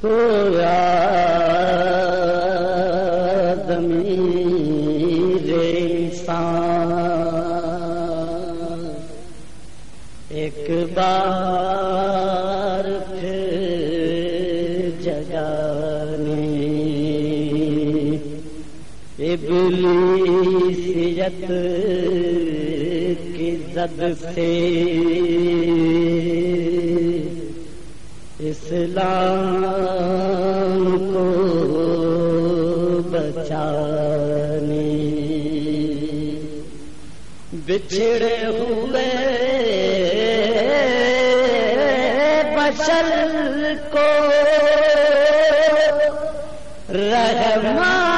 سویا زمین انسان ایک بار پھر جگانے۔ ابلیسیت کی زد سے اسلام کو بچانے۔ بچھڑے ہوئے بشر کو رحمان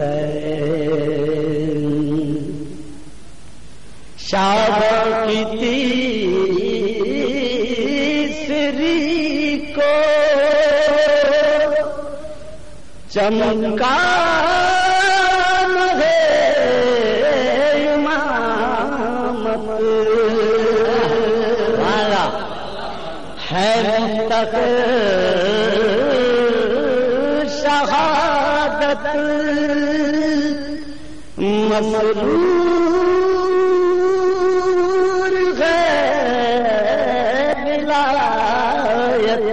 حسین شاب کی تیسری کو چمکا ہے تک شہادت۔ مسرور ہے ولایت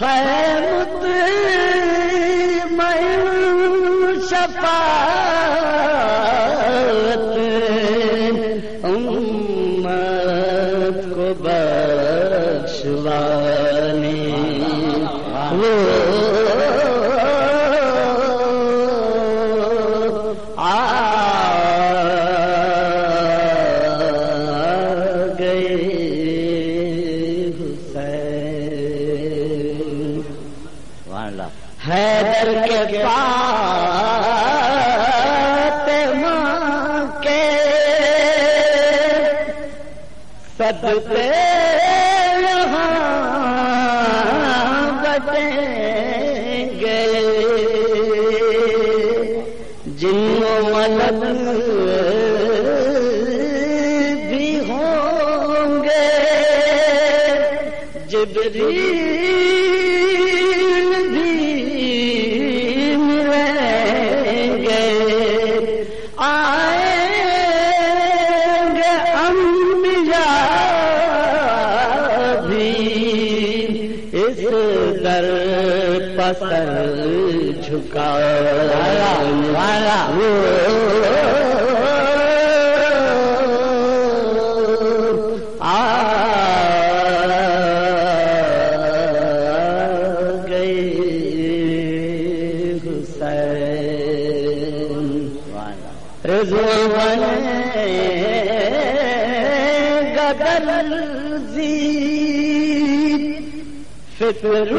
ہے مطمئن شفاعت امت کو بخشوانے وہ حیدر کے فاطمہ کے صدقے یہاں گے۔ جن ملک بھی ہوں گے۔ جبریل گے۔ آئیں گے انبیاء بھی اس در پسر جھکا۔ والا گدل زی فکر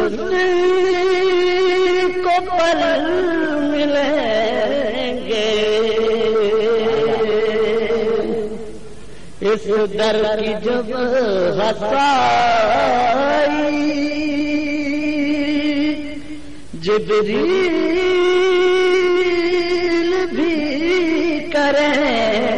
کو پل ملیں گے۔ اس در کی جب ہسائی جبریل کریں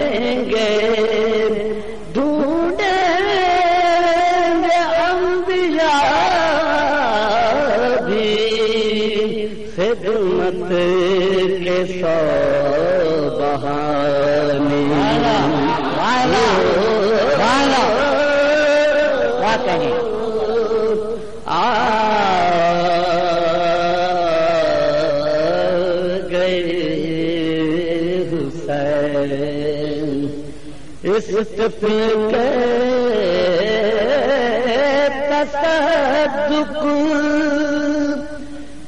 حسین اس کے تصدق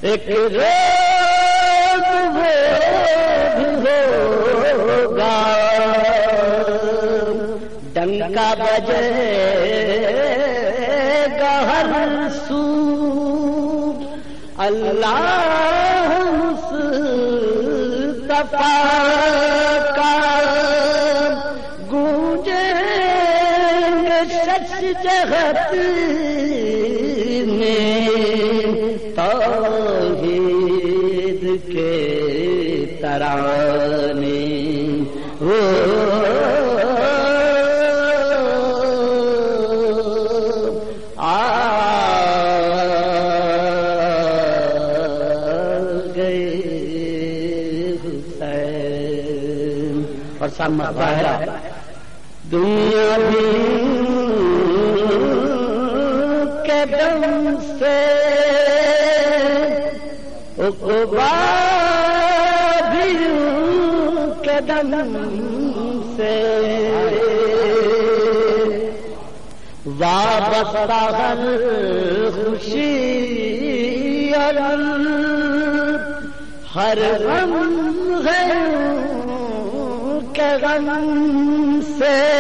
ایک روز وہ ہوگا۔ ڈنکا بجے گا ہر سو اللہ میں توحید کے ترانے اور سامنا ظاہرہ دنیا بھی کے دم سے اقبا بھی کے دم سے وابستہ ہر خوشی اور ہر غم ہے کے غم سے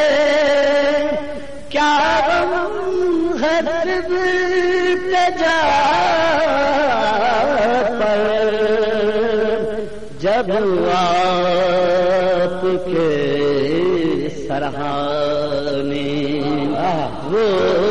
پر جب آپ کے سرحانے وہ